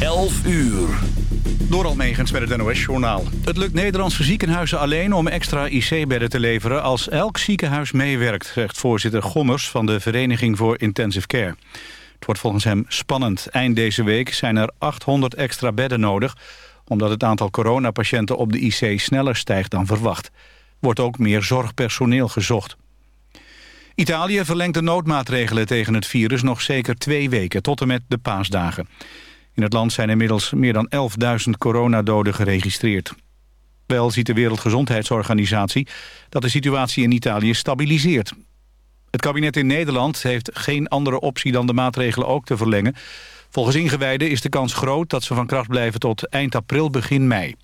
11 uur. Door Almegens met het NOS-journaal. Het lukt Nederlandse ziekenhuizen alleen om extra IC-bedden te leveren... als elk ziekenhuis meewerkt, zegt voorzitter Gommers... van de Vereniging voor Intensive Care. Het wordt volgens hem spannend. Eind deze week zijn er 800 extra bedden nodig... omdat het aantal coronapatiënten op de IC sneller stijgt dan verwacht. Wordt ook meer zorgpersoneel gezocht. Italië verlengt de noodmaatregelen tegen het virus nog zeker twee weken... tot en met de paasdagen. In het land zijn inmiddels meer dan 11.000 coronadoden geregistreerd. Wel ziet de Wereldgezondheidsorganisatie dat de situatie in Italië stabiliseert. Het kabinet in Nederland heeft geen andere optie dan de maatregelen ook te verlengen. Volgens ingewijden is de kans groot dat ze van kracht blijven tot eind april, begin mei.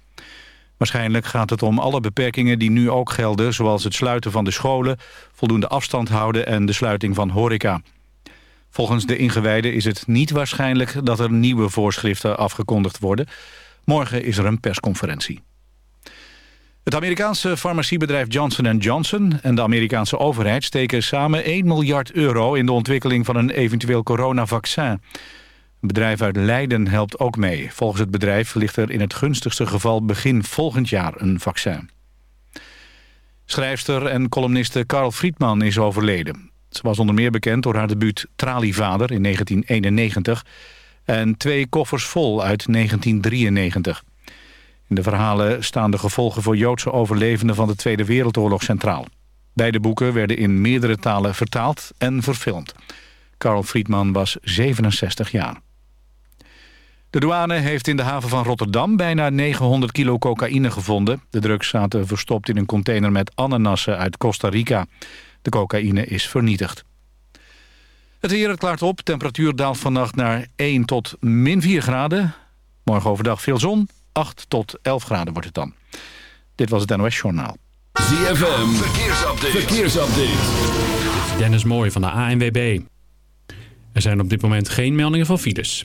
Waarschijnlijk gaat het om alle beperkingen die nu ook gelden... zoals het sluiten van de scholen, voldoende afstand houden en de sluiting van horeca. Volgens de ingewijden is het niet waarschijnlijk dat er nieuwe voorschriften afgekondigd worden. Morgen is er een persconferentie. Het Amerikaanse farmaciebedrijf Johnson Johnson en de Amerikaanse overheid steken samen 1 miljard euro in de ontwikkeling van een eventueel coronavaccin. Een bedrijf uit Leiden helpt ook mee. Volgens het bedrijf ligt er in het gunstigste geval begin volgend jaar een vaccin. Schrijfster en columniste Carl Friedman is overleden. Was onder meer bekend door haar debuut Tralievader in 1991... en Twee koffers vol uit 1993. In de verhalen staan de gevolgen voor Joodse overlevenden van de Tweede Wereldoorlog centraal. Beide boeken werden in meerdere talen vertaald en verfilmd. Carl Friedman was 67 jaar. De douane heeft in de haven van Rotterdam bijna 900 kilo cocaïne gevonden. De drugs zaten verstopt in een container met ananassen uit Costa Rica. De cocaïne is vernietigd. Het weer het klaart op. Temperatuur daalt vannacht naar 1 tot min 4 graden. Morgen overdag veel zon. 8 tot 11 graden wordt het dan. Dit was het NOS Journaal. ZFM, verkeersupdate. verkeersupdate. Dennis Mooij van de ANWB. Er zijn op dit moment geen meldingen van files.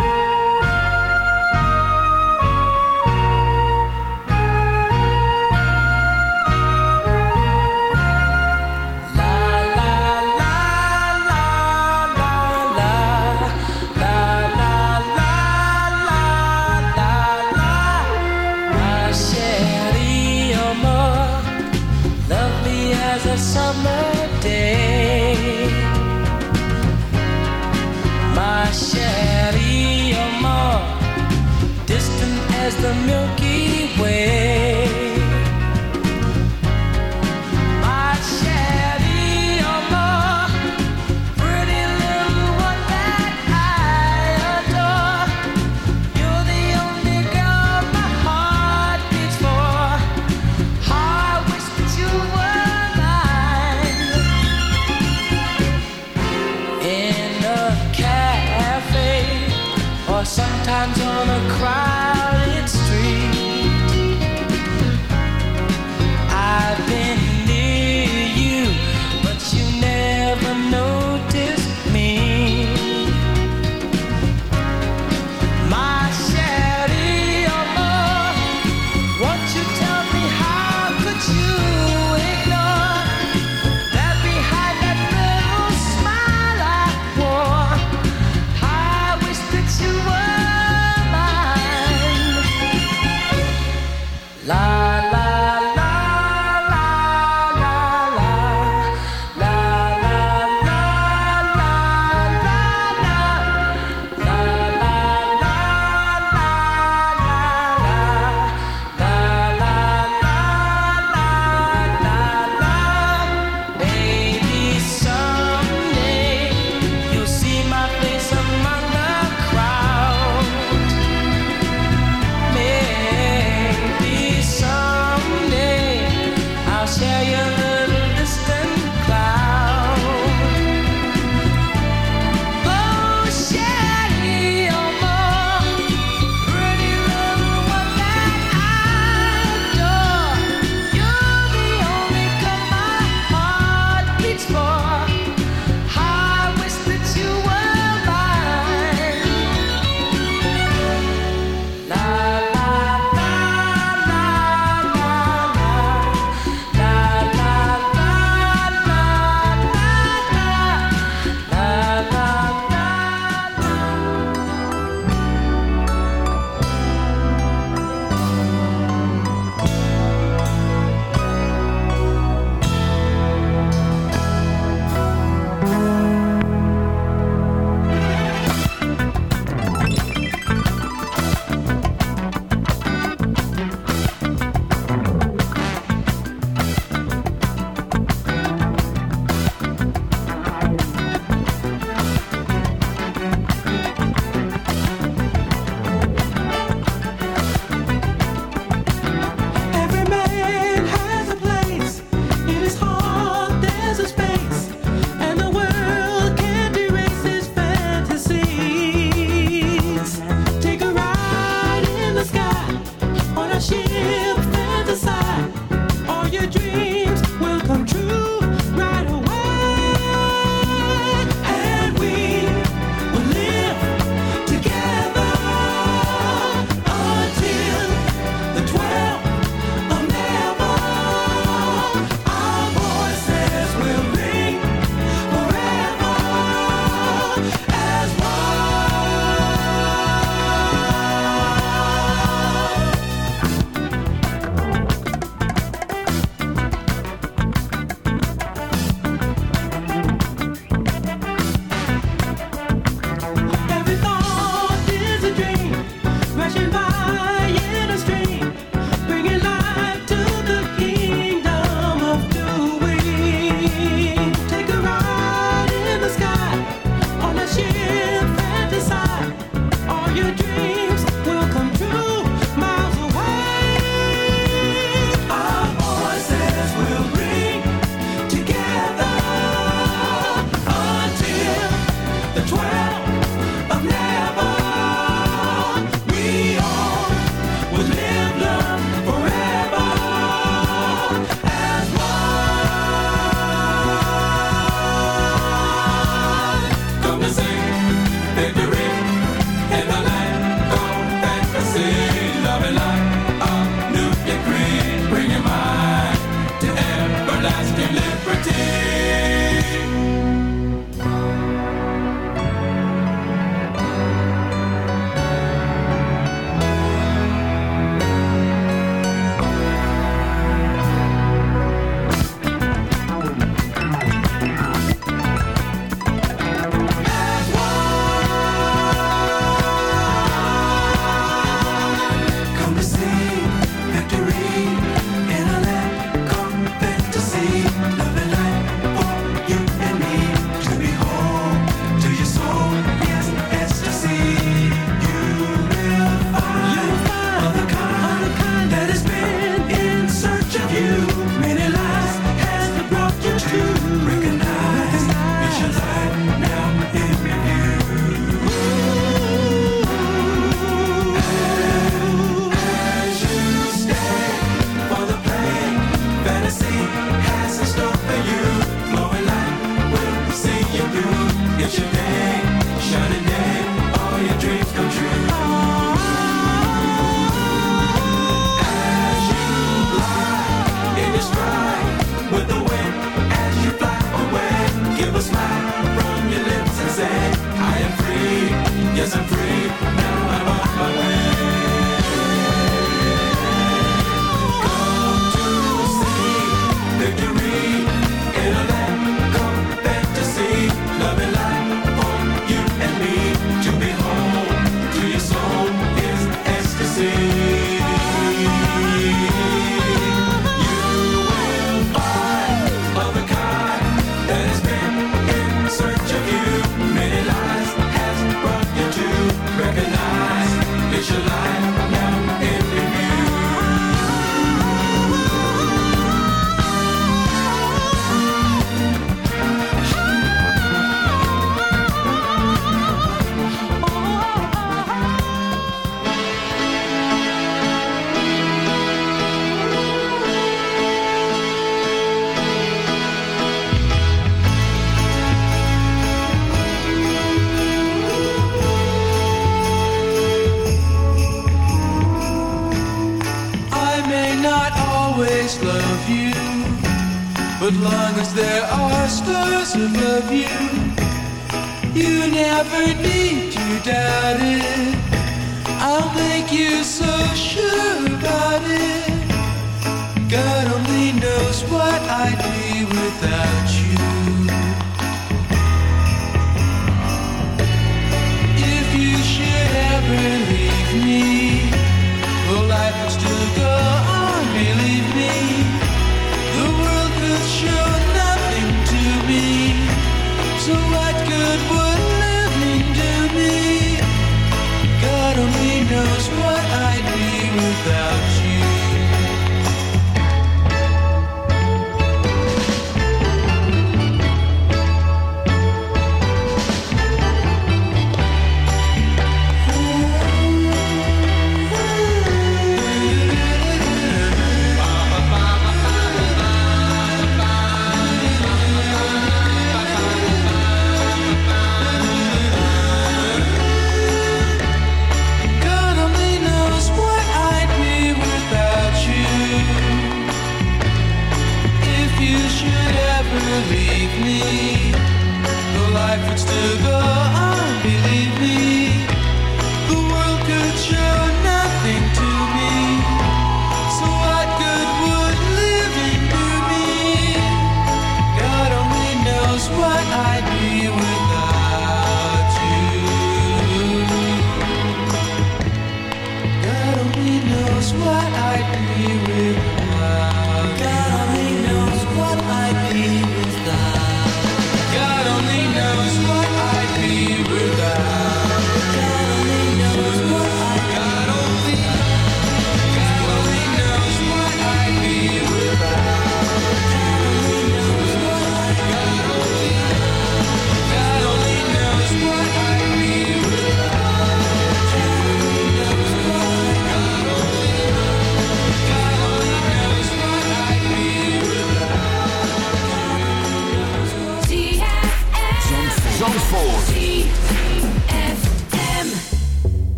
Sometimes on a crowded street.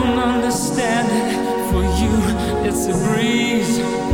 don't understand it. For you, it's a breeze.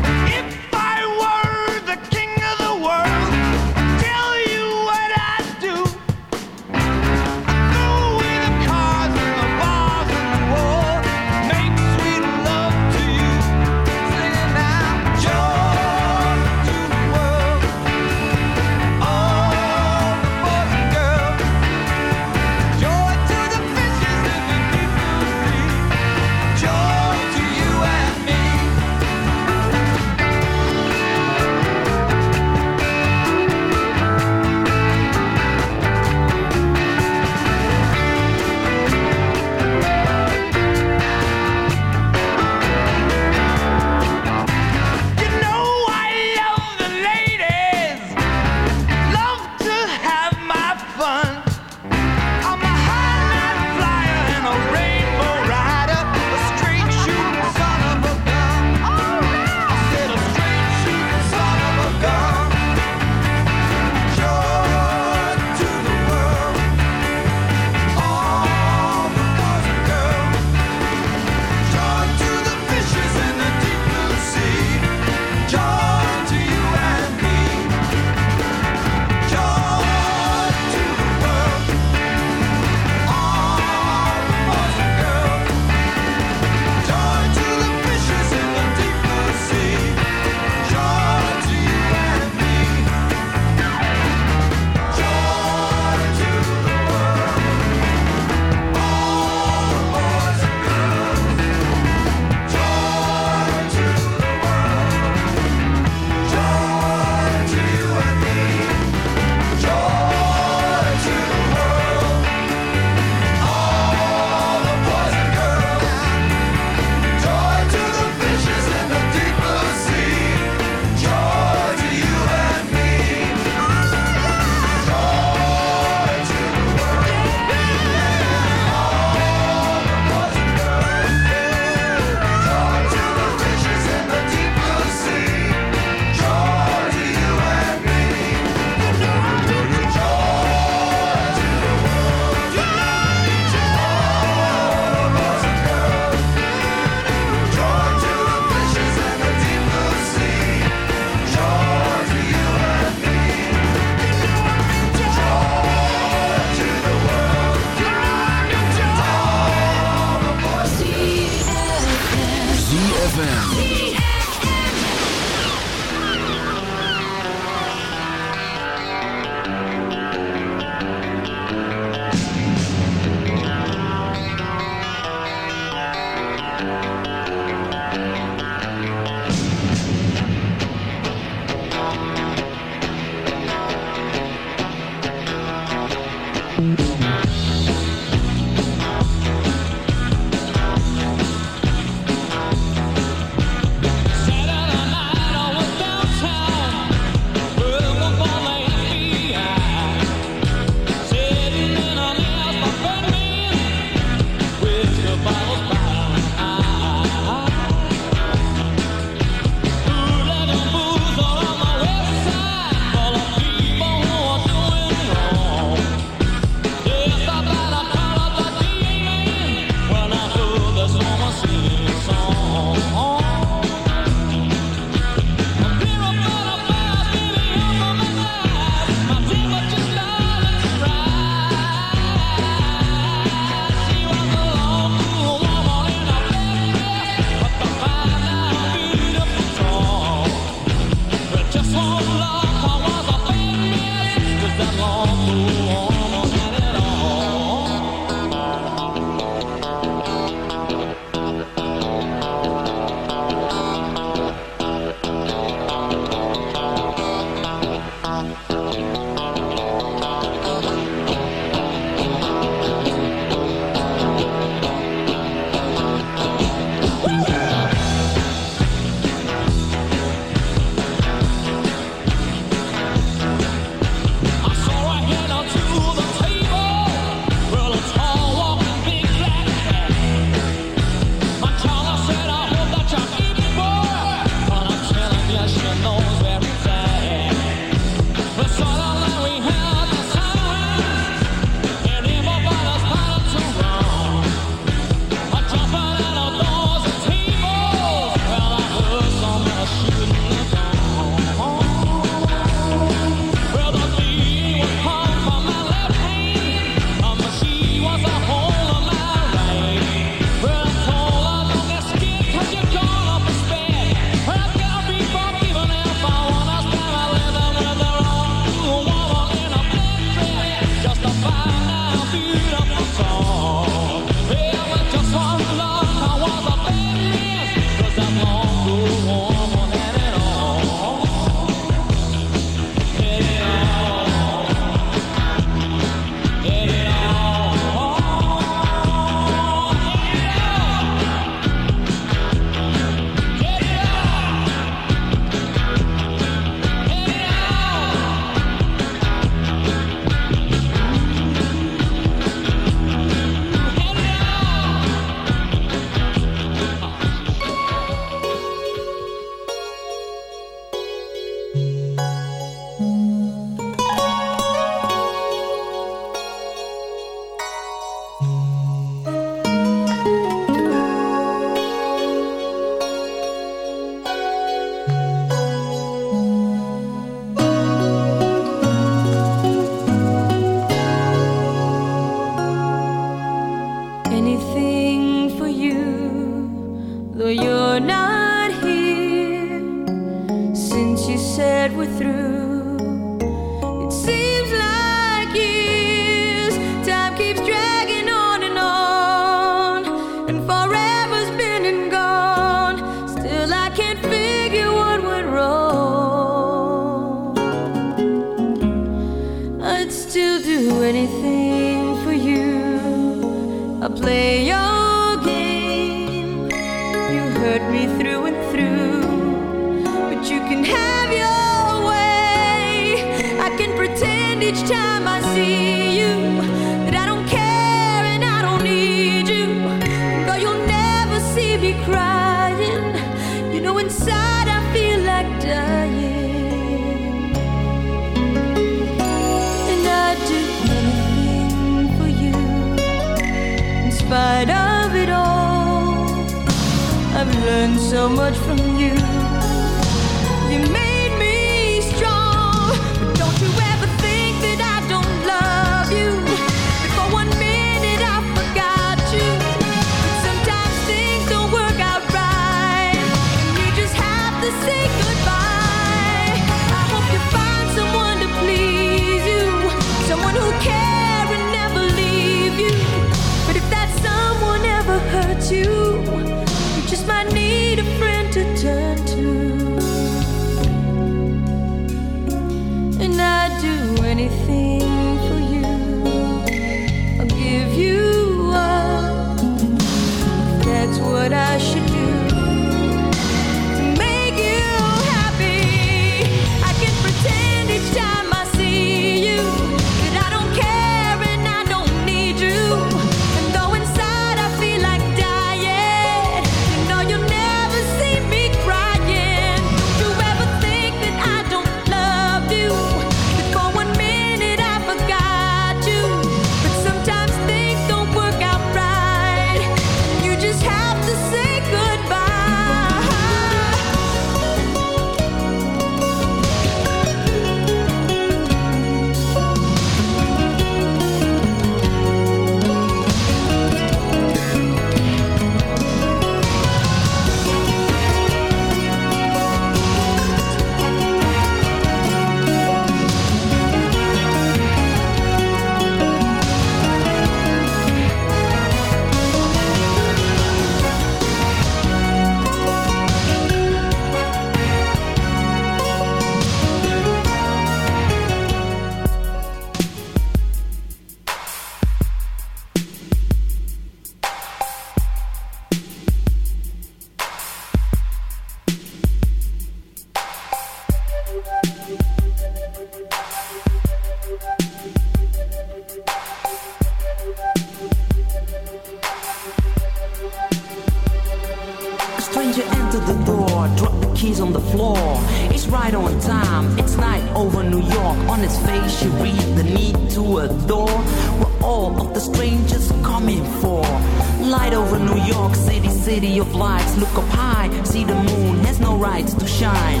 See the moon has no rights to shine.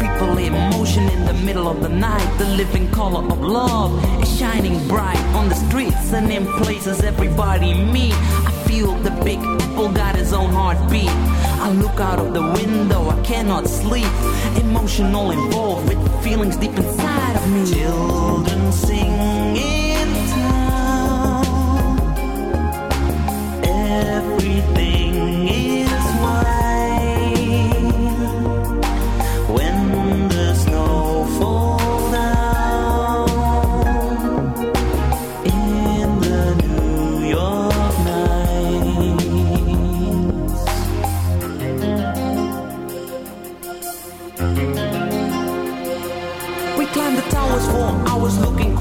People in motion in the middle of the night. The living color of love is shining bright on the streets and in places everybody meet. I feel the big apple got his own heartbeat. I look out of the window, I cannot sleep. Emotional involved with feelings deep inside of me. Children sing in town. Everything is white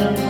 love.